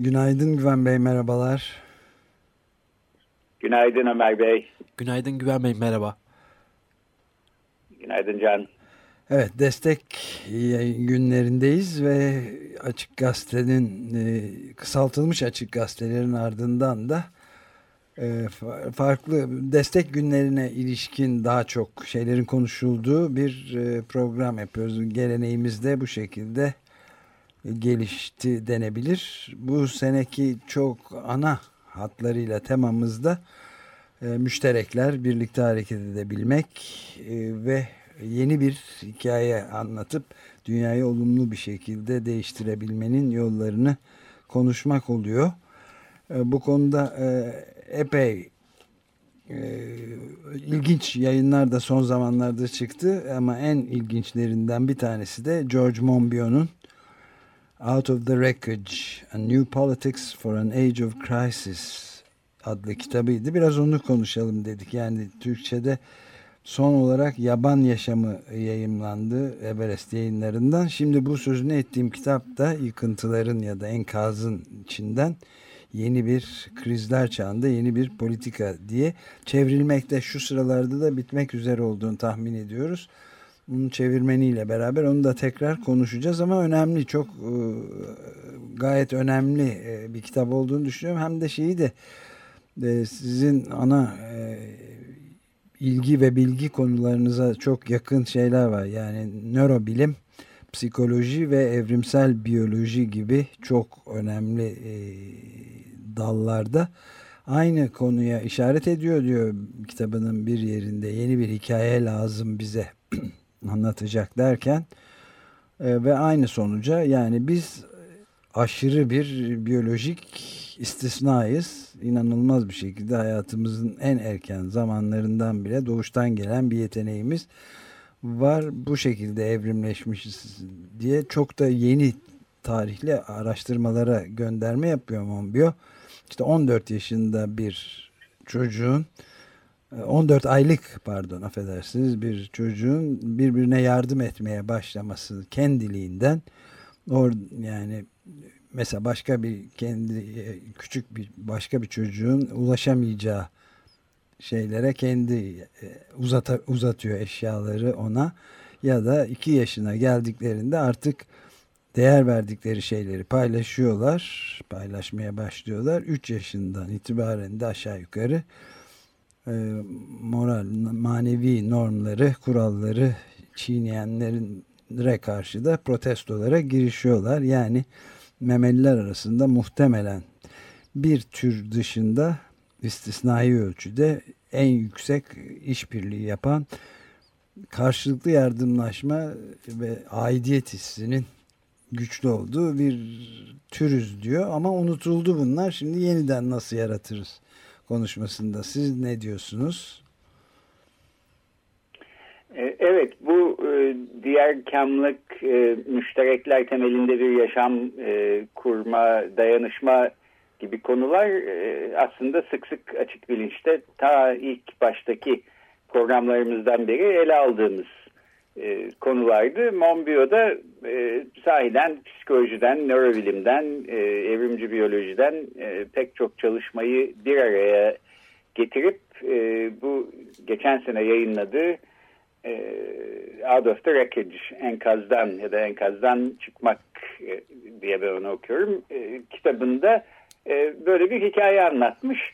Günaydın Güven Bey, merhabalar. Günaydın Ömer Bey. Günaydın Güven Bey, merhaba. Günaydın Can. Evet, destek günlerindeyiz ve Açık Gazete'nin e, kısaltılmış Açık Gazetelerin ardından da e, farklı destek günlerine ilişkin daha çok şeylerin konuşulduğu bir e, program yapıyoruz. Geleneğimiz de bu şekilde gelişti denebilir. Bu seneki çok ana hatlarıyla temamızda e, müşterekler, birlikte hareket edebilmek e, ve yeni bir hikaye anlatıp dünyayı olumlu bir şekilde değiştirebilmenin yollarını konuşmak oluyor. E, bu konuda epey ilginç yayınlar da son zamanlarda çıktı ama en ilginçlerinden bir tanesi de George Monbiot'un Out of the Wreckage A New Politics for an Age of Crisis adlı kitabıydı. Biraz onu konuşalım dedik. Yani Türkçe'de son olarak Yaban Yaşamı yayımlandı Everest yayınlarından. Şimdi bu sözünü ettiğim kitap da yıkıntıların ya da enkazın içinden yeni bir krizler çağında yeni bir politika diye çevrilmekte şu sıralarda da bitmek üzere olduğunu tahmin ediyoruz. Bunun çevirmeniyle beraber onu da tekrar konuşacağız ama önemli çok e, gayet önemli e, bir kitap olduğunu düşünüyorum. Hem de şeyi de e, sizin ana ilgi ve bilgi konularınıza çok yakın şeyler var. Yani nörobilim, psikoloji ve evrimsel biyoloji gibi çok önemli dallarda aynı konuya işaret ediyor diyor kitabının bir yerinde. Yeni bir hikaye lazım bize anlatacak derken e, ve aynı sonuca yani biz aşırı bir biyolojik istisnayız. İnanılmaz bir şekilde hayatımızın en erken zamanlarından bile doğuştan gelen bir yeteneğimiz var. Bu şekilde evrimleşmişiz diye çok da yeni tarihli araştırmalara gönderme yapıyor Monbiot. İşte 14 yaşında bir çocuğun 14 aylık pardon affedersiniz bir çocuğun birbirine yardım etmeye başlaması kendiliğinden or yani mesela başka bir kendi küçük bir başka bir çocuğun ulaşamayacağı şeylere kendi e, uzata, uzatıyor eşyaları ona ya da iki yaşına geldiklerinde artık değer verdikleri şeyleri paylaşıyorlar paylaşmaya başlıyorlar. 3 yaşından itibaren de aşağı yukarı e, moral, manevi normları, kuralları çiğneyenlere karşı da protestolara girişiyorlar. Yani memeliler arasında muhtemelen bir tür dışında istisnai ölçüde en yüksek işbirliği yapan karşılıklı yardımlaşma ve aidiyet hissinin güçlü olduğu bir türüz diyor ama unutuldu bunlar. Şimdi yeniden nasıl yaratırız? Konuşmasında. Siz ne diyorsunuz? E, evet bu e, diğer kamlık e, müşterekler temelinde bir yaşam kurma, dayanışma gibi konular aslında sık sık açık bilinçte ta ilk baştaki programlarımızdan beri ele aldığımız konulardı. Monbiot'da e, sahiden psikolojiden, nörobilimden, e, evrimci biyolojiden e, pek çok çalışmayı bir araya getirip e, bu geçen sene yayınladığı e, Out of the Wreckage, enkazdan ya da enkazdan çıkmak e, diye ben onu okuyorum. E, kitabında e, böyle bir hikaye anlatmış.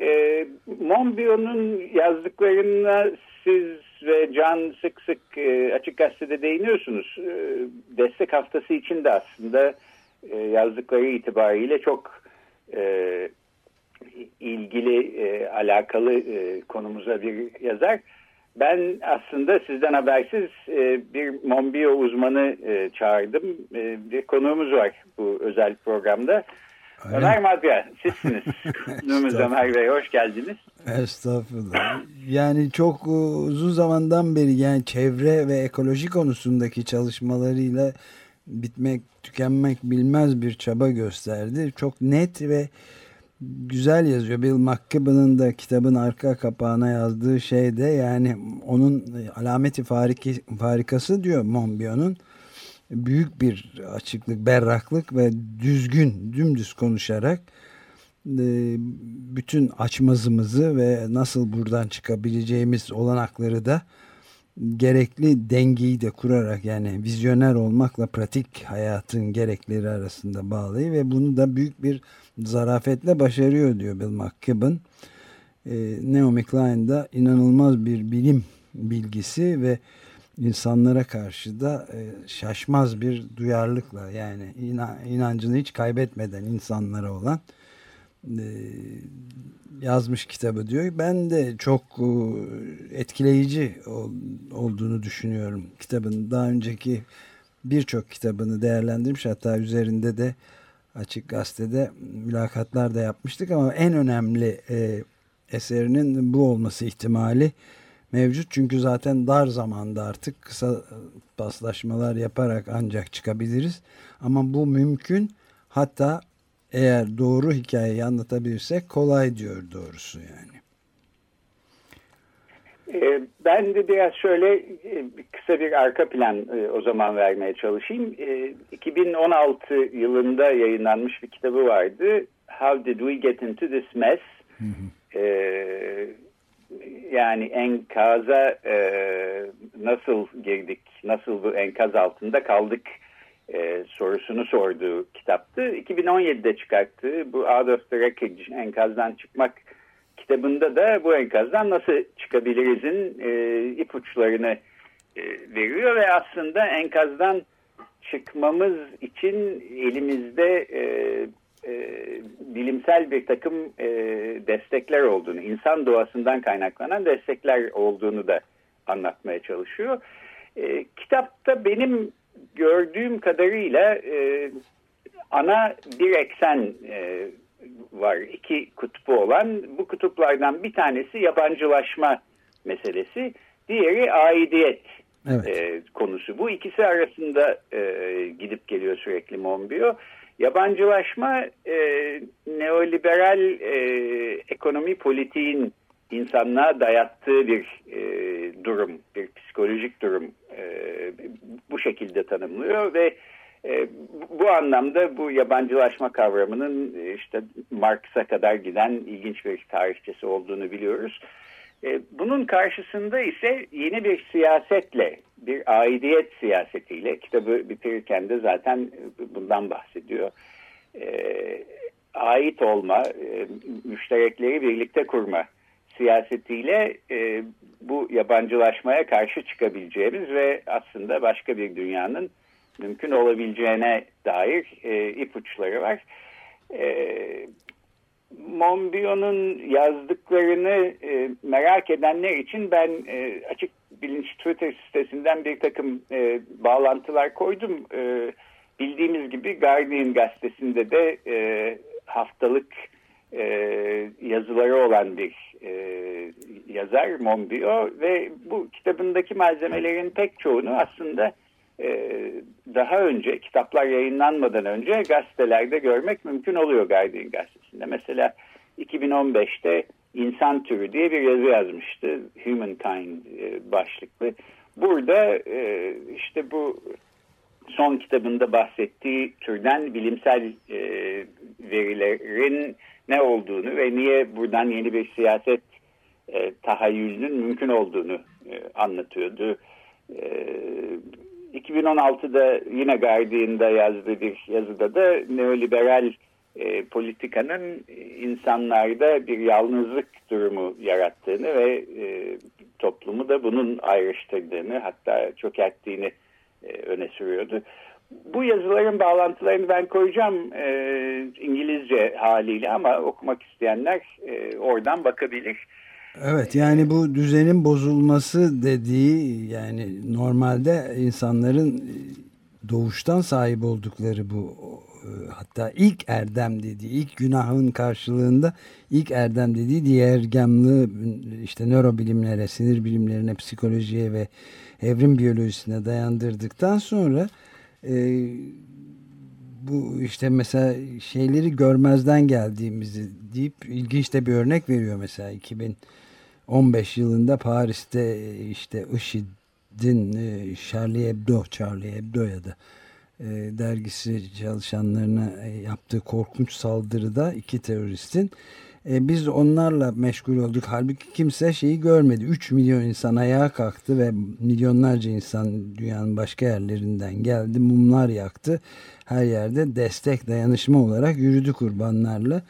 E, Monbiot'un yazdıklarına siz ve Can sık sık e, Açık Gazete'de değiniyorsunuz. E, destek haftası için de aslında e, yazdıkları itibariyle çok ilgili, alakalı konumuza bir yazar. Ben aslında sizden habersiz bir Monbiot uzmanı çağırdım. Bir konuğumuz var bu özel programda. Öyle Ömer Madra, sizsiniz. Konuğumuz Ömer Bey, hoş geldiniz. Estağfurullah. Yani çok uzun zamandan beri yani çevre ve ekoloji konusundaki çalışmalarıyla bitmek, tükenmek bilmez bir çaba gösterdi. Çok net ve güzel yazıyor. Bill McKibben'ın da kitabın arka kapağına yazdığı şey de yani onun alameti fariki, farikası diyor Monbiot'un büyük bir açıklık, berraklık ve düzgün, dümdüz konuşarak e, bütün açmazımızı ve nasıl buradan çıkabileceğimiz olanakları da gerekli dengeyi de kurarak yani vizyoner olmakla pratik hayatın gerekleri arasında bağlayı ve bunu da büyük bir zarafetle başarıyor diyor Bill McKibben. E, Naomi Klein da inanılmaz bir bilim bilgisi ve insanlara karşı da e, şaşmaz bir duyarlılıkla yani inancını hiç kaybetmeden insanlara olan e, yazmış kitabı diyor. Ben de çok e, etkileyici olduğunu düşünüyorum kitabın. Daha önceki birçok kitabını değerlendirmiş hatta üzerinde de Açık Gazete'de mülakatlar da yapmıştık ama en önemli eserinin bu olması ihtimali mevcut. Çünkü zaten dar zamanda artık kısa paslaşmalar yaparak ancak çıkabiliriz. Ama bu mümkün. Hatta eğer doğru hikayeyi anlatabilirsek kolay diyor doğrusu yani. Ee, ben de biraz şöyle e, kısa bir arka plan e, o zaman vermeye çalışayım. 2016 e, yılında yayınlanmış bir kitabı vardı. How Did We Get Into This Mess? Hı hı. Yani enkaza e, nasıl girdik, nasıl bu enkaz altında kaldık e, sorusunu sorduğu kitaptı. 2017'de çıkarttığı bu Out of the Wreckage enkazdan çıkmak kitabında da bu enkazdan nasıl çıkabilirizin e, ipuçlarını e, veriyor ve aslında enkazdan çıkmamız için elimizde e, e, bilimsel bir takım e, destekler olduğunu, insan doğasından kaynaklanan destekler olduğunu da anlatmaya çalışıyor. E, kitapta benim gördüğüm kadarıyla e, ana bir eksen e, var. iki kutbu olan. Bu kutuplardan bir tanesi yabancılaşma meselesi. Diğeri aidiyet evet. e, konusu. Bu ikisi arasında e, gidip geliyor sürekli Monbiot. Yabancılaşma e, neoliberal e, ekonomi politiğin insanlığa dayattığı bir e, durum, bir psikolojik durum e, bu şekilde tanımlıyor ve e, bu anlamda bu yabancılaşma kavramının e, işte Marx'a kadar giden ilginç bir tarihçesi olduğunu biliyoruz. E, bunun karşısında ise yeni bir siyasetle, bir aidiyet siyasetiyle, kitabı bitirirken de zaten bundan bahsediyor. E, ait olma, e, müşterekleri birlikte kurma siyasetiyle bu yabancılaşmaya karşı çıkabileceğimiz ve aslında başka bir dünyanın mümkün olabileceğine dair ipuçları var. Monbiot'un yazdıklarını e, merak edenler için ben e, açık bilinç Twitter sitesinden bir takım e, bağlantılar koydum. E, bildiğimiz gibi Guardian gazetesinde de e, haftalık e, yazıları olan bir e, yazar Monbiot ve bu kitabındaki malzemelerin pek çoğunu aslında daha önce kitaplar yayınlanmadan önce gazetelerde görmek mümkün oluyor Guardian gazetesinde. Mesela 2015'te İnsan Türü diye bir yazı yazmıştı. Humankind e, başlıklı. Burada e, işte bu son kitabında bahsettiği türden bilimsel e, verilerin ne olduğunu ve niye buradan yeni bir siyaset tahayyülünün mümkün olduğunu anlatıyordu. 2016'da yine Guardian'da yazdığı bir yazıda da neoliberal e, politikanın insanlarda bir yalnızlık durumu yarattığını ve e, toplumu da bunun ayrıştırdığını hatta çökerttiğini e, öne sürüyordu. Bu yazıların bağlantılarını ben koyacağım e, İngilizce haliyle ama okumak isteyenler e, oradan bakabilir. Evet yani bu düzenin bozulması dediği yani normalde insanların doğuştan sahip oldukları bu hatta ilk erdem dediği ilk günahın karşılığında ilk erdem dediği diğer gemli işte nörobilimlere sinir bilimlerine psikolojiye ve evrim biyolojisine dayandırdıktan sonra e, bu işte mesela şeyleri görmezden geldiğimizi deyip ilginç de bir örnek veriyor mesela 2015 yılında Paris'te işte IŞİD'in e, Charlie Hebdo, Charlie Hebdo ya da e, dergisi çalışanlarına e, yaptığı korkunç saldırıda iki teröristin e, biz onlarla meşgul olduk. Halbuki kimse şeyi görmedi. 3 milyon insan ayağa kalktı ve milyonlarca insan dünyanın başka yerlerinden geldi. Mumlar yaktı. Her yerde destek, dayanışma olarak yürüdü kurbanlarla.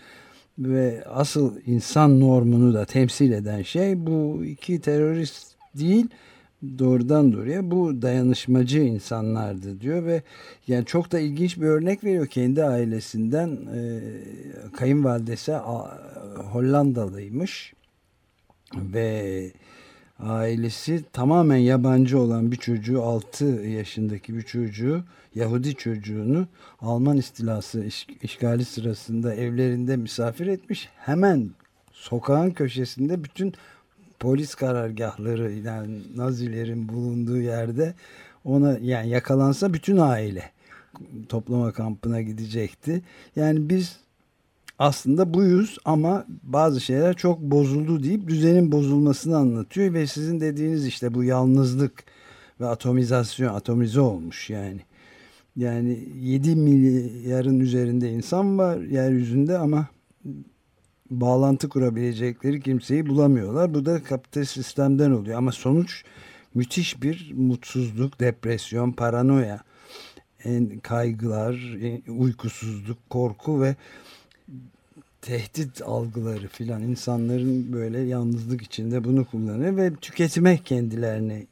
Ve asıl insan normunu da temsil eden şey bu iki terörist değil doğrudan doğruya bu dayanışmacı insanlardı diyor ve yani çok da ilginç bir örnek veriyor. Kendi ailesinden e, kayınvalidesi Hollandalıymış ve ailesi tamamen yabancı olan bir çocuğu 6 yaşındaki bir çocuğu Yahudi çocuğunu Alman istilası iş, işgali sırasında evlerinde misafir etmiş. Hemen sokağın köşesinde bütün polis karargahları yani Nazilerin bulunduğu yerde ona yani yakalansa bütün aile toplama kampına gidecekti. Yani biz aslında buyuz ama bazı şeyler çok bozuldu deyip düzenin bozulmasını anlatıyor ve sizin dediğiniz işte bu yalnızlık ve atomizasyon atomize olmuş yani. Yani 7 milyarın üzerinde insan var yeryüzünde ama bağlantı kurabilecekleri kimseyi bulamıyorlar. Bu da kapitalist sistemden oluyor. Ama sonuç müthiş bir mutsuzluk, depresyon, paranoya, kaygılar, uykusuzluk, korku ve tehdit algıları filan insanların böyle yalnızlık içinde bunu kullanıyor ve tüketime kendilerini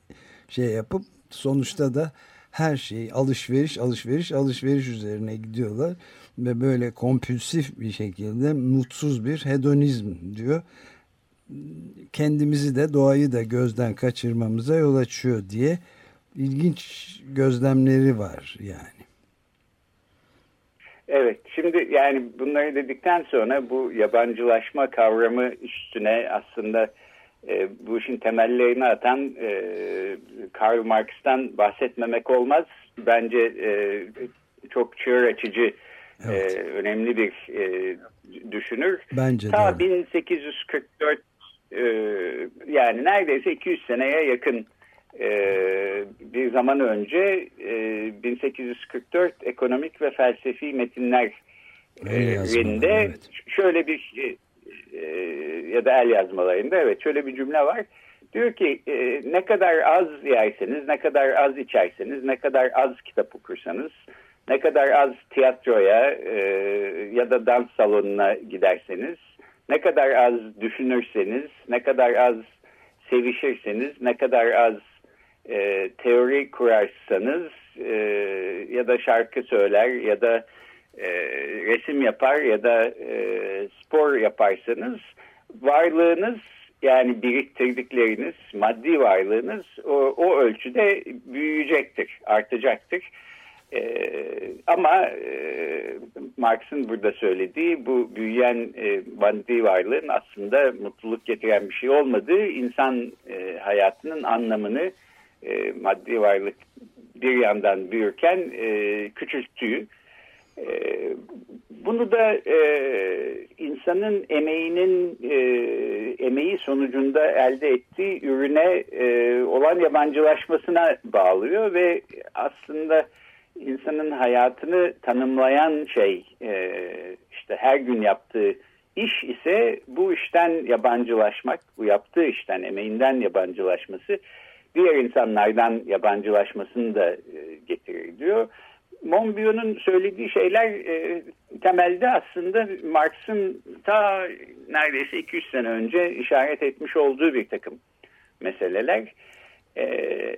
şey yapıp sonuçta da her şey alışveriş alışveriş alışveriş üzerine gidiyorlar ve böyle kompülsif bir şekilde mutsuz bir hedonizm diyor. Kendimizi de doğayı da gözden kaçırmamıza yol açıyor diye ilginç gözlemleri var yani. Evet, şimdi yani bunları dedikten sonra bu yabancılaşma kavramı üstüne aslında e, bu işin temellerini atan e, Karl Marx'tan bahsetmemek olmaz. Bence e, çok çığır açıcı evet. e, önemli bir e, düşünür. Bence Ta de. 1844 e, yani neredeyse 200 seneye yakın e, bir zaman önce e, 1844 ekonomik ve felsefi metinler yerinde evet. şöyle bir e, e, ya da el yazmalarında evet şöyle bir cümle var. Diyor ki e, ne kadar az yerseniz, ne kadar az içerseniz, ne kadar az kitap okursanız, ne kadar az tiyatroya e, ya da dans salonuna giderseniz, ne kadar az düşünürseniz, ne kadar az sevişirseniz, ne kadar az e, teori kurarsanız e, ya da şarkı söyler ya da e, resim yapar ya da e, spor yaparsanız varlığınız yani biriktirdikleriniz, maddi varlığınız o, o ölçüde büyüyecektir, artacaktır. Ee, ama e, Marx'ın burada söylediği bu büyüyen e, maddi varlığın aslında mutluluk getiren bir şey olmadığı, insan e, hayatının anlamını e, maddi varlık bir yandan büyürken e, küçülttüğü. E, bunu da e, insanın emeğinin e, emeği sonucunda elde ettiği ürüne e, olan yabancılaşmasına bağlıyor ve aslında insanın hayatını tanımlayan şey e, işte her gün yaptığı iş ise bu işten yabancılaşmak, bu yaptığı işten emeğinden yabancılaşması diğer insanlardan yabancılaşmasını da e, getirir diyor. Monbiot'un söylediği şeyler e, temelde aslında Marx'ın ta neredeyse 200 sene önce işaret etmiş olduğu bir takım meseleler. E,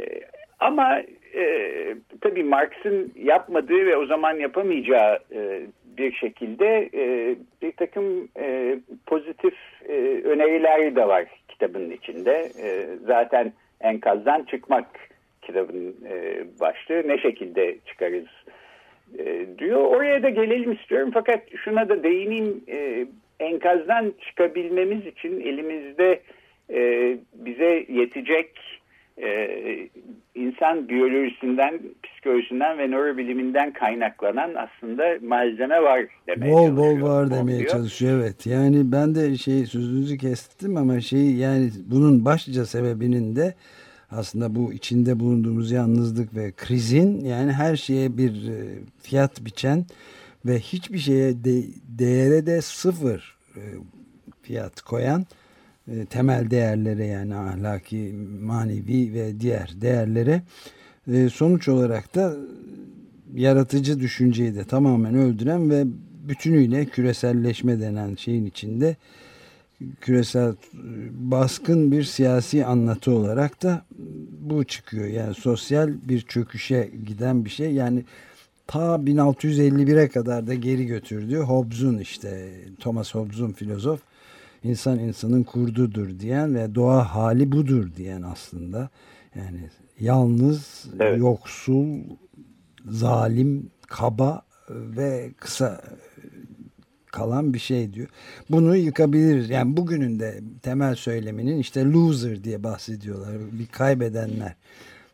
ama e, tabii Marx'ın yapmadığı ve o zaman yapamayacağı e, bir şekilde e, bir takım e, pozitif e, öneriler de var kitabın içinde. E, zaten enkazdan çıkmak kitabın e, başlığı ne şekilde çıkarız e, diyor. Oraya da gelelim istiyorum fakat şuna da değineyim. E, enkazdan çıkabilmemiz için elimizde e, bize yetecek e, insan biyolojisinden, psikolojisinden ve nörobiliminden kaynaklanan aslında malzeme var demeye bol bol var demeye diyor. çalışıyor evet. Yani ben de şey sözünüzü kestim ama şey yani bunun başlıca sebebinin de aslında bu içinde bulunduğumuz yalnızlık ve krizin yani her şeye bir e, fiyat biçen ve hiçbir şeye de, değere de sıfır e, fiyat koyan e, temel değerlere yani ahlaki, manevi ve diğer değerlere sonuç olarak da yaratıcı düşünceyi de tamamen öldüren ve bütünüyle küreselleşme denen şeyin içinde küresel baskın bir siyasi anlatı olarak da bu çıkıyor. Yani sosyal bir çöküşe giden bir şey. Yani ta 1651'e kadar da geri götürdü. Hobbes'un işte Thomas Hobbes'un filozof insan insanın kurdudur diyen ve doğa hali budur diyen aslında. Yani yalnız, evet. yoksul, zalim, kaba ve kısa kalan bir şey diyor. Bunu yıkabiliriz. Yani bugünün de temel söyleminin işte loser diye bahsediyorlar. Bir kaybedenler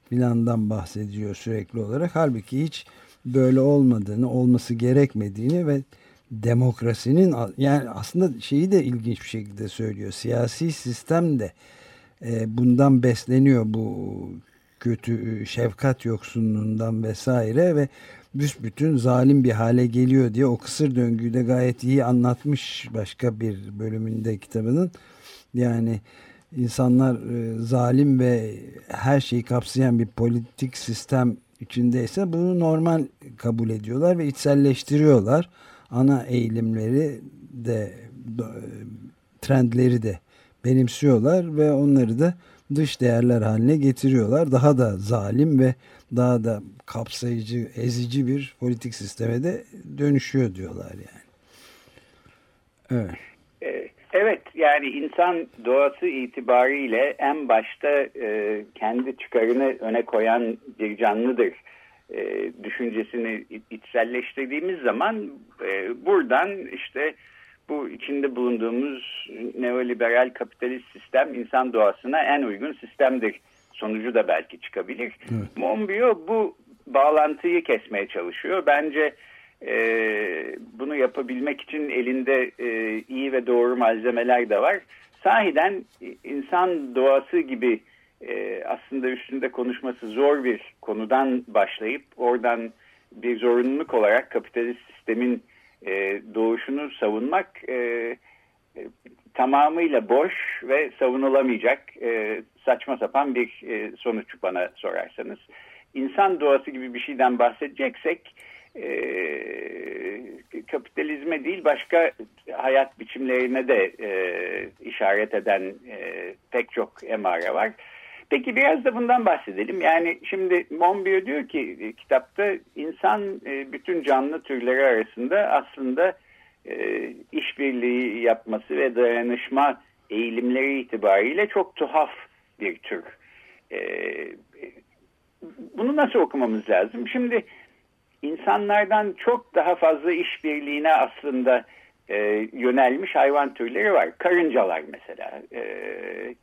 filandan bahsediyor sürekli olarak. Halbuki hiç böyle olmadığını, olması gerekmediğini ve demokrasinin yani aslında şeyi de ilginç bir şekilde söylüyor. Siyasi sistem de e, bundan besleniyor bu kötü şefkat yoksunluğundan vesaire ve büsbütün zalim bir hale geliyor diye o kısır döngüyü de gayet iyi anlatmış başka bir bölümünde kitabının. Yani insanlar e, zalim ve her şeyi kapsayan bir politik sistem içindeyse bunu normal kabul ediyorlar ve içselleştiriyorlar. Ana eğilimleri de trendleri de benimsiyorlar ve onları da dış değerler haline getiriyorlar. Daha da zalim ve daha da kapsayıcı, ezici bir politik sisteme de dönüşüyor diyorlar yani. Evet. Ee, evet yani insan doğası itibariyle en başta e, kendi çıkarını öne koyan bir canlıdır e, düşüncesini içselleştirdiğimiz zaman e, buradan işte bu içinde bulunduğumuz neoliberal kapitalist sistem insan doğasına en uygun sistemdir sonucu da belki çıkabilir. Evet. Monbiot bu bağlantıyı kesmeye çalışıyor. Bence e, bunu yapabilmek için elinde e, iyi ve doğru malzemeler de var. Sahiden insan doğası gibi e, aslında üstünde konuşması zor bir konudan başlayıp oradan bir zorunluluk olarak kapitalist sistemin e, doğuşunu savunmak e, e, tamamıyla boş ve savunulamayacak saçma sapan bir sonuç bana sorarsanız. İnsan doğası gibi bir şeyden bahsedeceksek kapitalizme değil başka hayat biçimlerine de işaret eden pek çok emare var. Peki biraz da bundan bahsedelim. Yani şimdi Monbiot diyor ki e, kitapta insan e, bütün canlı türleri arasında aslında e, işbirliği yapması ve dayanışma eğilimleri itibariyle çok tuhaf bir tür. Bunu nasıl okumamız lazım? Şimdi insanlardan çok daha fazla işbirliğine aslında e, yönelmiş hayvan türleri var. Karıncalar mesela. E,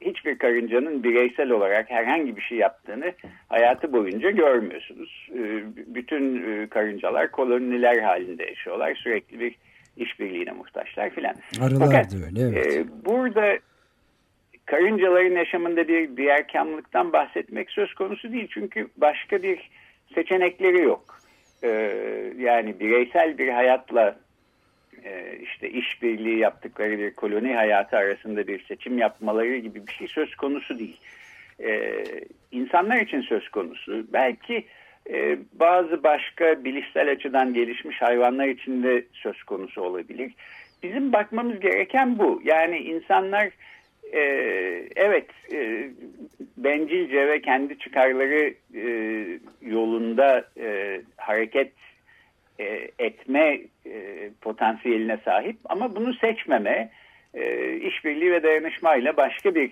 hiçbir karıncanın bireysel olarak herhangi bir şey yaptığını hayatı boyunca görmüyorsunuz. E, bütün e, karıncalar koloniler halinde yaşıyorlar. Sürekli bir işbirliğine muhtaçlar filan. Arılar Fakat, da öyle evet. E, burada karıncaların yaşamında bir diğerkamlıktan bahsetmek söz konusu değil. Çünkü başka bir seçenekleri yok. E, yani bireysel bir hayatla e, işte işbirliği yaptıkları bir koloni hayatı arasında bir seçim yapmaları gibi bir şey söz konusu değil. E, insanlar için söz konusu. Belki e, bazı başka bilişsel açıdan gelişmiş hayvanlar için de söz konusu olabilir. Bizim bakmamız gereken bu. Yani insanlar e, evet bencilce ve kendi çıkarları yolunda hareket e, etme e, potansiyeline sahip. Ama bunu seçmeme, e, işbirliği ve dayanışmayla başka bir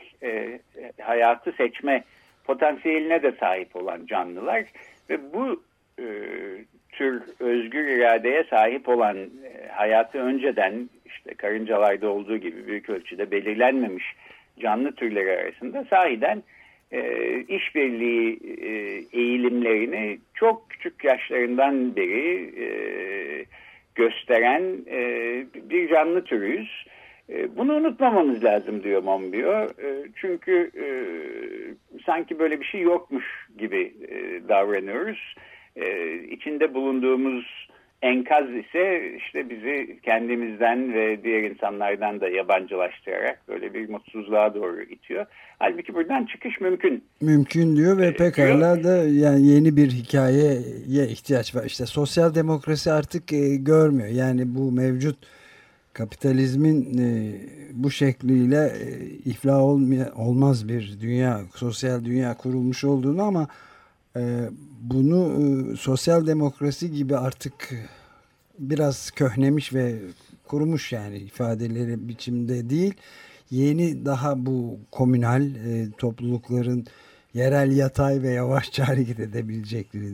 hayatı seçme potansiyeline de sahip olan canlılar ve bu tür özgür iradeye sahip olan hayatı önceden işte karıncalarda olduğu gibi büyük ölçüde belirlenmemiş canlı türleri arasında sahiden e, işbirliği e, eğilimlerini çok küçük yaşlarından beri e, gösteren e, bir canlı türüyüz. E, bunu unutmamamız lazım diyor Monbiot. E, çünkü e, sanki böyle bir şey yokmuş gibi e, davranıyoruz. E, içinde bulunduğumuz enkaz ise işte bizi kendimizden ve diğer insanlardan da yabancılaştırarak böyle bir mutsuzluğa doğru itiyor. Halbuki buradan çıkış mümkün. Mümkün diyor ve pekala da yani yeni bir hikayeye ihtiyaç var. İşte sosyal demokrasi artık e, görmüyor. Yani bu mevcut kapitalizmin e, bu şekliyle e, iflah olmaya, olmaz bir dünya, sosyal dünya kurulmuş olduğunu ama e, bunu e, sosyal demokrasi gibi artık biraz köhnemiş ve kurumuş yani ifadeleri biçimde değil. Yeni daha bu komünal e, toplulukların yerel yatay ve yavaşça hareket edebilecekleri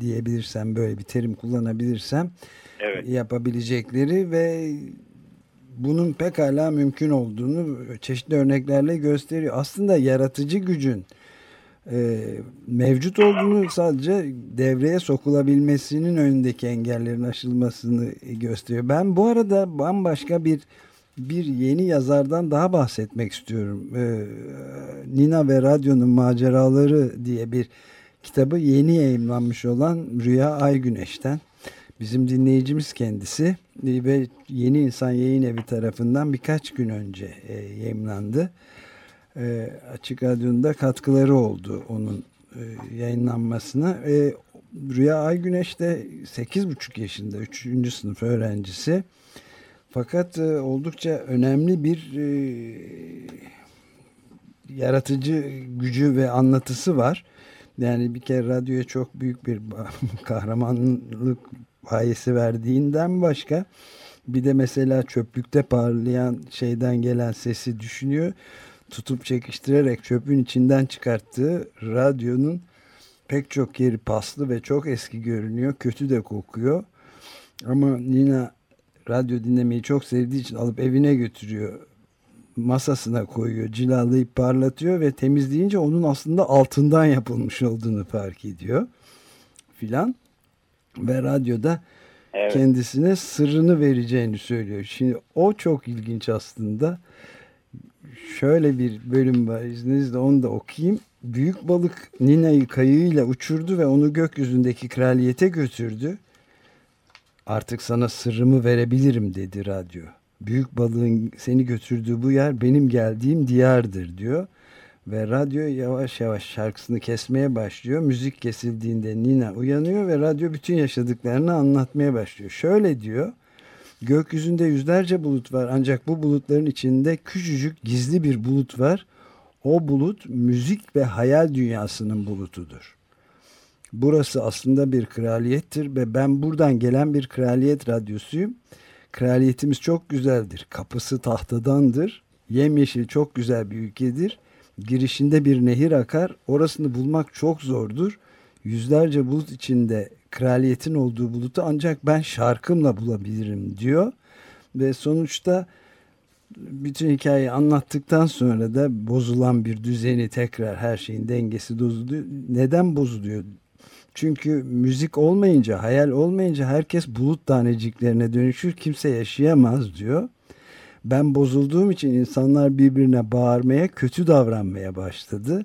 diyebilirsem böyle bir terim kullanabilirsem evet. yapabilecekleri ve bunun pekala mümkün olduğunu çeşitli örneklerle gösteriyor. Aslında yaratıcı gücün e, mevcut olduğunu sadece devreye sokulabilmesinin önündeki engellerin aşılmasını gösteriyor. Ben bu arada bambaşka bir bir yeni yazardan daha bahsetmek istiyorum. Ee, Nina ve Radyo'nun Maceraları diye bir kitabı yeni yayınlanmış olan Rüya Aygüneş'ten. Bizim dinleyicimiz kendisi ve Yeni İnsan Yayın Evi tarafından birkaç gün önce e, yayınlandı e, Açık Radyo'nun katkıları oldu onun e, yayınlanmasına. E, Rüya Aygüneş de 8,5 yaşında 3. sınıf öğrencisi. Fakat e, oldukça önemli bir e, yaratıcı gücü ve anlatısı var. Yani bir kere radyoya çok büyük bir kahramanlık payesi verdiğinden başka bir de mesela çöplükte parlayan şeyden gelen sesi düşünüyor tutup çekiştirerek çöpün içinden çıkarttığı radyonun pek çok yeri paslı ve çok eski görünüyor. Kötü de kokuyor. Ama Nina radyo dinlemeyi çok sevdiği için alıp evine götürüyor. Masasına koyuyor, cilalayıp parlatıyor ve temizleyince onun aslında altından yapılmış olduğunu fark ediyor. Filan. Ve radyoda evet. kendisine sırrını vereceğini söylüyor. Şimdi o çok ilginç aslında şöyle bir bölüm var izninizle onu da okuyayım. Büyük balık Nina'yı kayığıyla uçurdu ve onu gökyüzündeki kraliyete götürdü. Artık sana sırrımı verebilirim dedi radyo. Büyük balığın seni götürdüğü bu yer benim geldiğim diyardır diyor. Ve radyo yavaş yavaş şarkısını kesmeye başlıyor. Müzik kesildiğinde Nina uyanıyor ve radyo bütün yaşadıklarını anlatmaya başlıyor. Şöyle diyor. Gökyüzünde yüzlerce bulut var ancak bu bulutların içinde küçücük gizli bir bulut var. O bulut müzik ve hayal dünyasının bulutudur. Burası aslında bir kraliyettir ve ben buradan gelen bir kraliyet radyosuyum. Kraliyetimiz çok güzeldir. Kapısı tahtadandır. Yemyeşil çok güzel bir ülkedir. Girişinde bir nehir akar. Orasını bulmak çok zordur. Yüzlerce bulut içinde kraliyetin olduğu bulutu ancak ben şarkımla bulabilirim diyor. Ve sonuçta bütün hikayeyi anlattıktan sonra da bozulan bir düzeni tekrar her şeyin dengesi bozuluyor. Neden bozuluyor? Çünkü müzik olmayınca, hayal olmayınca herkes bulut taneciklerine dönüşür, kimse yaşayamaz diyor. Ben bozulduğum için insanlar birbirine bağırmaya, kötü davranmaya başladı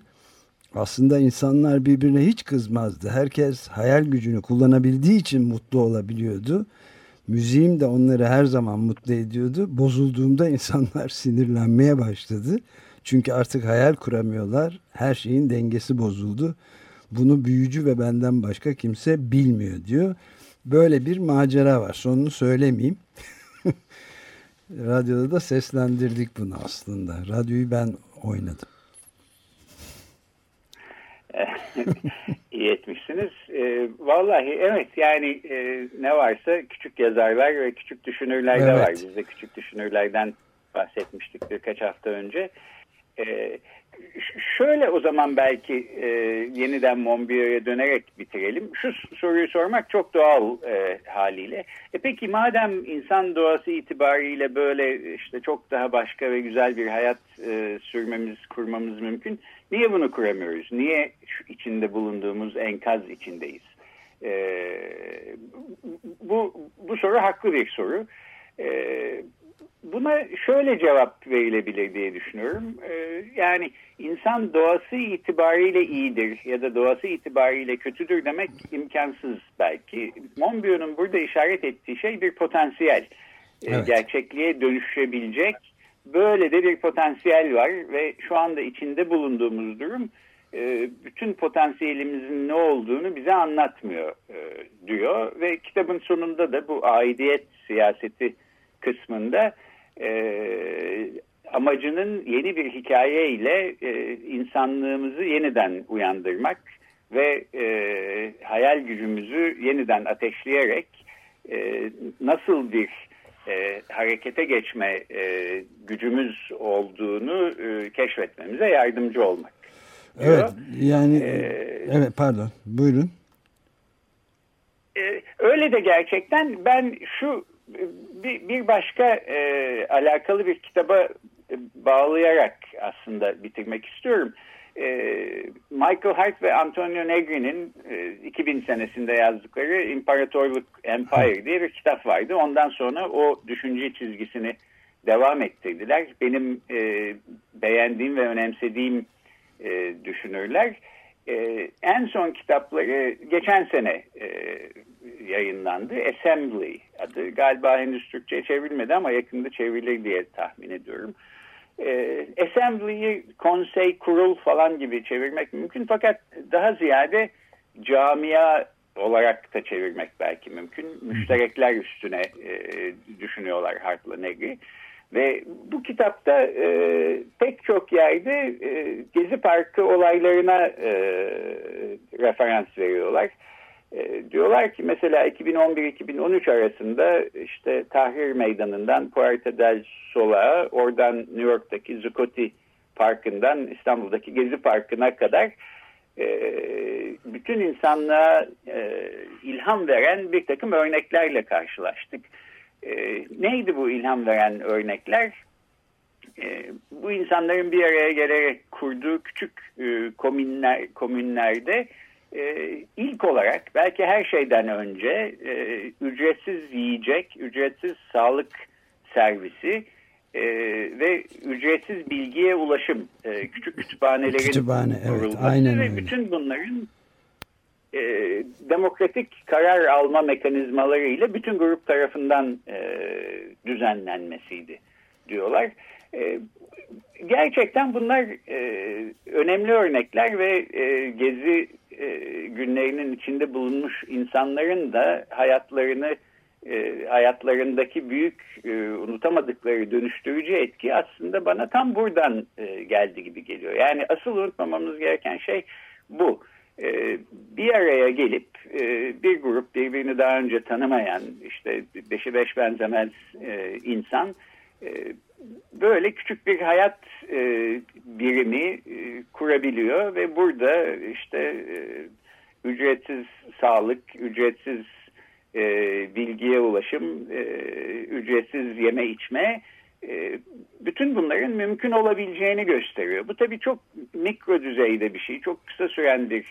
aslında insanlar birbirine hiç kızmazdı. Herkes hayal gücünü kullanabildiği için mutlu olabiliyordu. Müziğim de onları her zaman mutlu ediyordu. Bozulduğumda insanlar sinirlenmeye başladı. Çünkü artık hayal kuramıyorlar. Her şeyin dengesi bozuldu. Bunu büyücü ve benden başka kimse bilmiyor diyor. Böyle bir macera var. Sonunu söylemeyeyim. Radyoda da seslendirdik bunu aslında. Radyoyu ben oynadım. İyi etmişsiniz. E, vallahi evet yani e, ne varsa küçük yazarlar ve küçük düşünürler de evet. var. Biz de küçük düşünürlerden bahsetmiştik birkaç hafta önce. E, şöyle o zaman belki e, yeniden Monbiot'a dönerek bitirelim. Şu soruyu sormak çok doğal e, haliyle. E peki madem insan doğası itibariyle böyle işte çok daha başka ve güzel bir hayat e, sürmemiz, kurmamız mümkün. Niye bunu kuramıyoruz? Niye şu içinde bulunduğumuz enkaz içindeyiz? E, bu, bu soru haklı bir soru. E, buna şöyle cevap verilebilir diye düşünüyorum. Ee, yani insan doğası itibariyle iyidir ya da doğası itibariyle kötüdür demek imkansız belki. Monbiot'un burada işaret ettiği şey bir potansiyel. Ee, evet. Gerçekliğe dönüşebilecek böyle de bir potansiyel var ve şu anda içinde bulunduğumuz durum e, bütün potansiyelimizin ne olduğunu bize anlatmıyor e, diyor ve kitabın sonunda da bu aidiyet siyaseti kısmında e, amacının yeni bir hikaye ile e, insanlığımızı yeniden uyandırmak ve e, hayal gücümüzü yeniden ateşleyerek e, nasıl bir e, harekete geçme e, gücümüz olduğunu e, keşfetmemize yardımcı olmak. Diyor. Evet yani ee, evet pardon buyurun. E, öyle de gerçekten ben şu bir, bir başka e, alakalı bir kitaba bağlayarak aslında bitirmek istiyorum. E, Michael Hart ve Antonio Negri'nin e, 2000 senesinde yazdıkları İmparatorluk Empire diye bir kitap vardı. Ondan sonra o düşünce çizgisini devam ettirdiler. Benim e, beğendiğim ve önemsediğim e, düşünürler. E, en son kitapları geçen sene e, yayınlandı. Assembly adı. Galiba henüz Türkçe'ye çevrilmedi ama yakında çevrilir diye tahmin ediyorum. E, Assembly'yi konsey, kurul falan gibi çevirmek mümkün. Fakat daha ziyade camia olarak da çevirmek belki mümkün. Müşterekler üstüne e, düşünüyorlar Hart'la Negri. Ve bu kitapta e, pek çok yerde e, Gezi Parkı olaylarına e, referans veriyorlar. E, diyorlar ki mesela 2011-2013 arasında işte Tahrir Meydanı'ndan Puerta del Sol'a, oradan New York'taki Zuccotti Parkı'ndan İstanbul'daki Gezi Parkı'na kadar e, bütün insanlığa e, ilham veren bir takım örneklerle karşılaştık. E, neydi bu ilham veren örnekler? E, bu insanların bir araya gelerek kurduğu küçük e, komünler, komünlerde e, ilk olarak belki her şeyden önce e, ücretsiz yiyecek, ücretsiz sağlık servisi e, ve ücretsiz bilgiye ulaşım e, küçük kütüphanelerin Kütüphane, evet, aynen ve bütün bunların e, demokratik karar alma mekanizmalarıyla bütün grup tarafından e, düzenlenmesiydi diyorlar. E, gerçekten bunlar e, önemli örnekler ve e, gezi günlerinin içinde bulunmuş insanların da hayatlarını hayatlarındaki büyük unutamadıkları dönüştürücü etki aslında bana tam buradan geldi gibi geliyor. Yani asıl unutmamamız gereken şey bu. Bir araya gelip bir grup birbirini daha önce tanımayan işte beşi beş benzemez insan böyle küçük bir hayat e, birimi e, kurabiliyor ve burada işte e, ücretsiz sağlık, ücretsiz e, bilgiye ulaşım, e, ücretsiz yeme içme e, bütün bunların mümkün olabileceğini gösteriyor. Bu tabii çok mikro düzeyde bir şey, çok kısa süren bir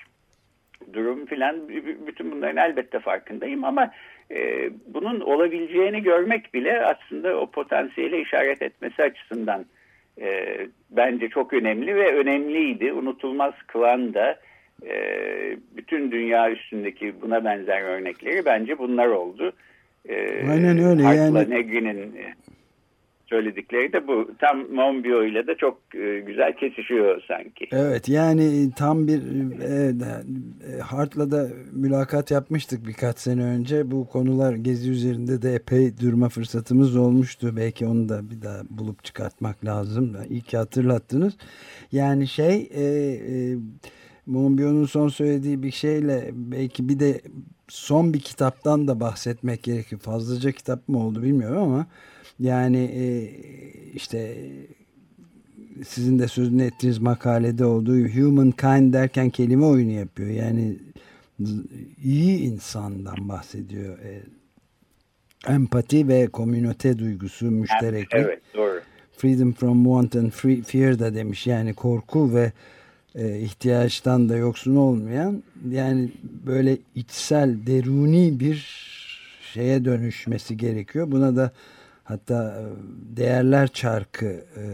durum filan bütün bunların elbette farkındayım ama e, bunun olabileceğini görmek bile aslında o potansiyele işaret etmesi açısından e, bence çok önemli ve önemliydi. Unutulmaz kılan da e, bütün dünya üstündeki buna benzer örnekleri bence bunlar oldu. E, Aynen öyle. Hart'la yani... Negri'nin söyledikleri de bu. Tam Monbiot ile de çok e, güzel kesişiyor sanki. Evet yani tam bir e, e, Hart'la da mülakat yapmıştık birkaç sene önce. Bu konular gezi üzerinde de epey durma fırsatımız olmuştu. Belki onu da bir daha bulup çıkartmak lazım. İyi ki hatırlattınız. Yani şey e, e, Monbiot'un son söylediği bir şeyle belki bir de son bir kitaptan da bahsetmek gerekiyor. Fazlaca kitap mı oldu bilmiyorum ama yani e, işte sizin de sözünü ettiğiniz makalede olduğu humankind derken kelime oyunu yapıyor. Yani iyi insandan bahsediyor. E, empati ve komünite duygusu, müştereklik. Evet, doğru. Freedom from want and free, fear da demiş. Yani korku ve e, ihtiyaçtan da yoksun olmayan yani böyle içsel, deruni bir şeye dönüşmesi gerekiyor. Buna da Hatta e, Değerler Çarkı e,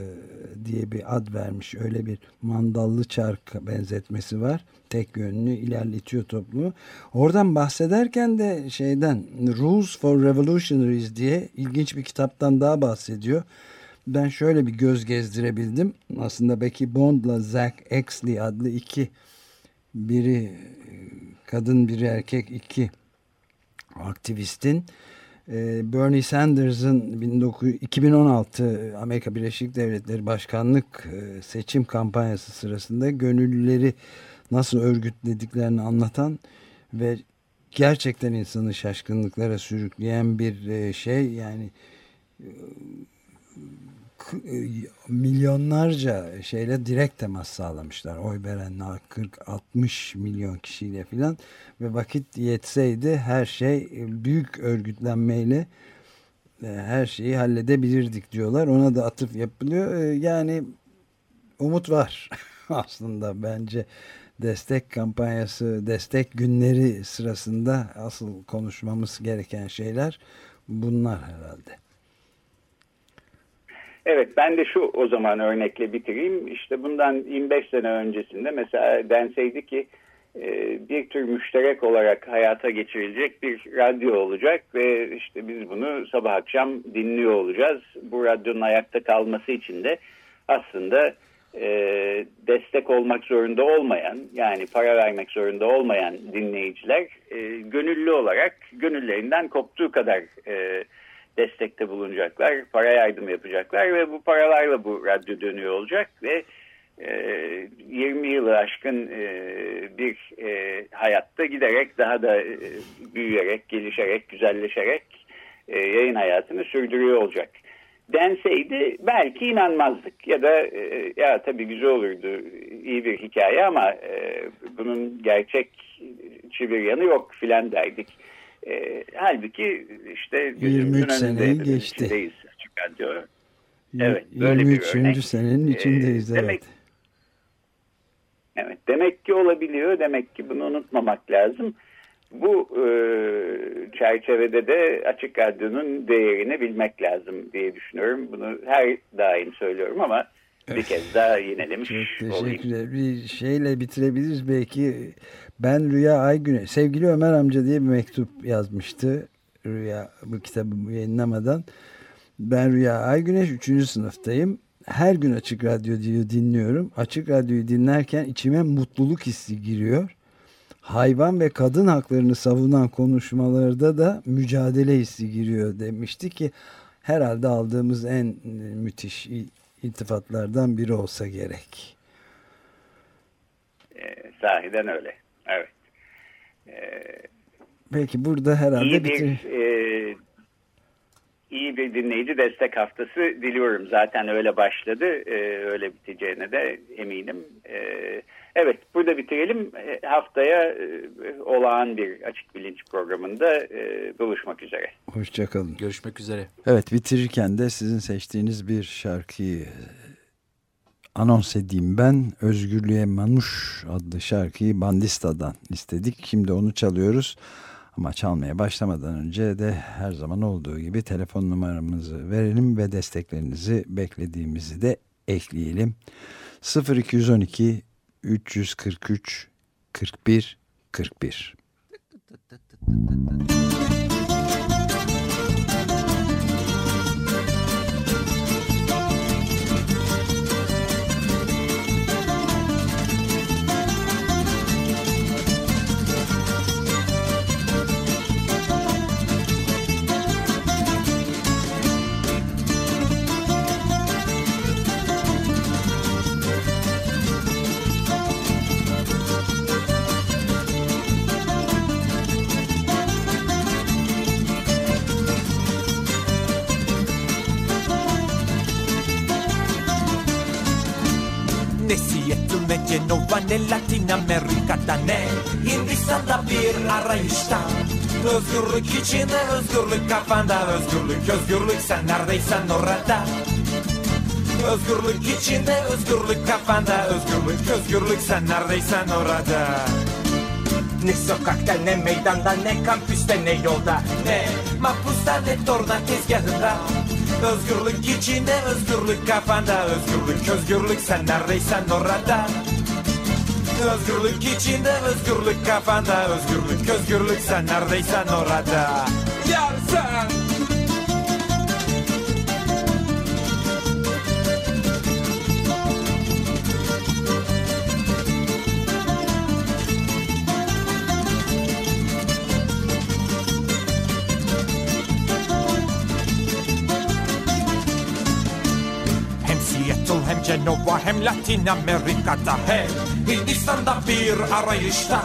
diye bir ad vermiş. Öyle bir mandallı çark benzetmesi var. Tek yönlü ilerletiyor toplumu. Oradan bahsederken de şeyden Rules for Revolutionaries diye ilginç bir kitaptan daha bahsediyor. Ben şöyle bir göz gezdirebildim. Aslında Becky Bond'la Zach Exley adlı iki biri e, kadın biri erkek iki aktivistin Bernie Sanders'ın 2016 Amerika Birleşik Devletleri Başkanlık e, seçim kampanyası sırasında gönüllüleri nasıl örgütlediklerini anlatan ve gerçekten insanı şaşkınlıklara sürükleyen bir e, şey. Yani e, milyonlarca şeyle direkt temas sağlamışlar. Oy verenler 40-60 milyon kişiyle filan ve vakit yetseydi her şey e, büyük örgütlenmeyle e, her şeyi halledebilirdik diyorlar. Ona da atıf yapılıyor. Yani umut var aslında bence destek kampanyası, destek günleri sırasında asıl konuşmamız gereken şeyler bunlar herhalde. Evet ben de şu o zaman örnekle bitireyim. İşte bundan 25 sene öncesinde mesela denseydi ki e, bir tür müşterek olarak hayata geçirilecek bir radyo olacak ve işte biz bunu sabah akşam dinliyor olacağız. Bu radyonun ayakta kalması için de aslında e, destek olmak zorunda olmayan yani para vermek zorunda olmayan dinleyiciler e, gönüllü olarak gönüllerinden koptuğu kadar e, destekte bulunacaklar, para yardım yapacaklar ve bu paralarla bu radyo dönüyor olacak ve e, 20 yılı aşkın e, bir e, hayatta giderek daha da e, büyüyerek, gelişerek, güzelleşerek e, yayın hayatını sürdürüyor olacak. Denseydi belki inanmazdık ya da e, ya tabii güzel olurdu iyi bir hikaye ama e, bunun gerçekçi bir yanı yok filan derdik. E, halbuki işte 23 seneyi geçti. Içindeyiz, Evet, böyle 23. bir örnek. senenin içindeyiz. E, demek, evet. Demek ki olabiliyor. Demek ki bunu unutmamak lazım. Bu e, çerçevede de Açık Radyo'nun değerini bilmek lazım diye düşünüyorum. Bunu her daim söylüyorum ama bir kez daha yinelemiş Çok teşekkürler. Bir şeyle bitirebiliriz belki. Ben Rüya Aygüne, sevgili Ömer amca diye bir mektup yazmıştı. Rüya bu kitabı yayınlamadan. Ben Rüya Aygüneş 3. sınıftayım. Her gün Açık Radyo'yu dinliyorum. Açık Radyo'yu dinlerken içime mutluluk hissi giriyor. Hayvan ve kadın haklarını savunan konuşmalarda da mücadele hissi giriyor demişti ki herhalde aldığımız en müthiş iltifatlardan biri olsa gerek. E, sahiden öyle. Evet. E, Peki burada herhalde iyi bir, bitir... e, iyi bir dinleyici destek haftası diliyorum. Zaten öyle başladı. E, öyle biteceğine de eminim. E, evet burada bitirelim. E, haftaya e, olağan bir açık bilinç programında e, buluşmak üzere. Hoşçakalın. Görüşmek üzere. Evet bitirirken de sizin seçtiğiniz bir şarkıyı anons edeyim ben. Özgürlüğe Manuş adlı şarkıyı Bandista'dan istedik. Şimdi onu çalıyoruz. Ama çalmaya başlamadan önce de her zaman olduğu gibi telefon numaramızı verelim ve desteklerinizi beklediğimizi de ekleyelim. 0212 343 41 41 Genova ne Latin Amerika'da ne Hindistan'da bir arayışta Özgürlük içinde özgürlük kafanda Özgürlük özgürlük sen neredeysen orada Özgürlük içinde özgürlük kafanda Özgürlük özgürlük sen neredeysen orada ne sokakta ne meydanda ne kampüste ne yolda Ne mahpusta ne torna tezgahında Özgürlük içinde özgürlük kafanda. Özgürlük özgürlük sen neredeysen orada. Özgürlük içinde özgürlük kafanda. Özgürlük özgürlük sen neredeysen orada. Yarsan Hem Cenova hem Latin Amerika'da hem Hindistan'da bir arayışta.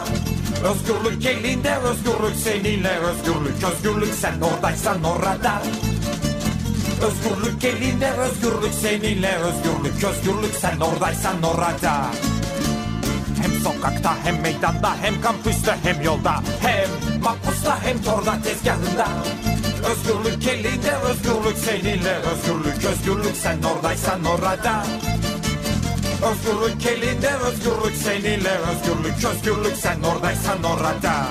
Özgürlük elinde özgürlük seninle. Özgürlük Özgürlük sen oradaysan orada. Özgürlük elinde özgürlük seninle. Özgürlük Özgürlük sen oradaysan orada. Hem sokakta hem meydanda hem kampüste hem yolda. Hem mahpusta hem torda tezgahında. Özgürlük elinde özgürlük seninle. Özgürlük Özgürlük sen oradaysan orada Özgürlük elinde özgürlük seninle özgürlük Özgürlük sen oradaysan orada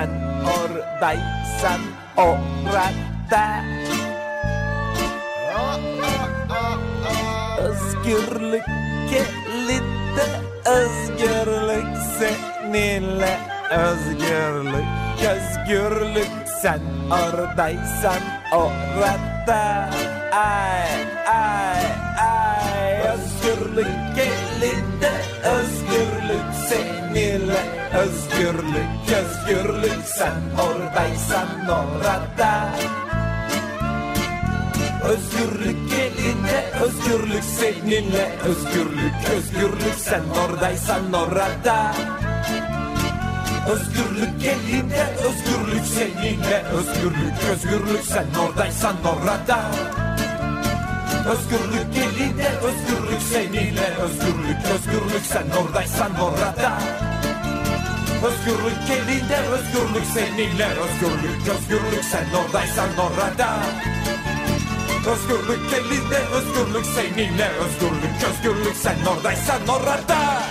sen oradaysan orada. Özgürlük elinde özgürlük seninle. Özgürlük özgürlük sen oradaysan orada. Ay ay ay. Özgürlük elinde özgürlük seninle özgürlük özgürlük sen oradaysan orada. Özgürlük elinde, özgürlük seninle. Özgürlük, özgürlük sen oradaysan orada. Özgürlük elinde, özgürlük seninle. Özgürlük, özgürlük sen oradaysan orada. Özgürlük elinde, özgürlük seninle. Özgürlük, özgürlük sen oradaysan orada Özgürlük elinde, özgürlük seninle. Özgürlük, özgürlük sen oradaysan orada. Özgürlük elinde, özgürlük seninle. Özgürlük, özgürlük sen oradaysan orada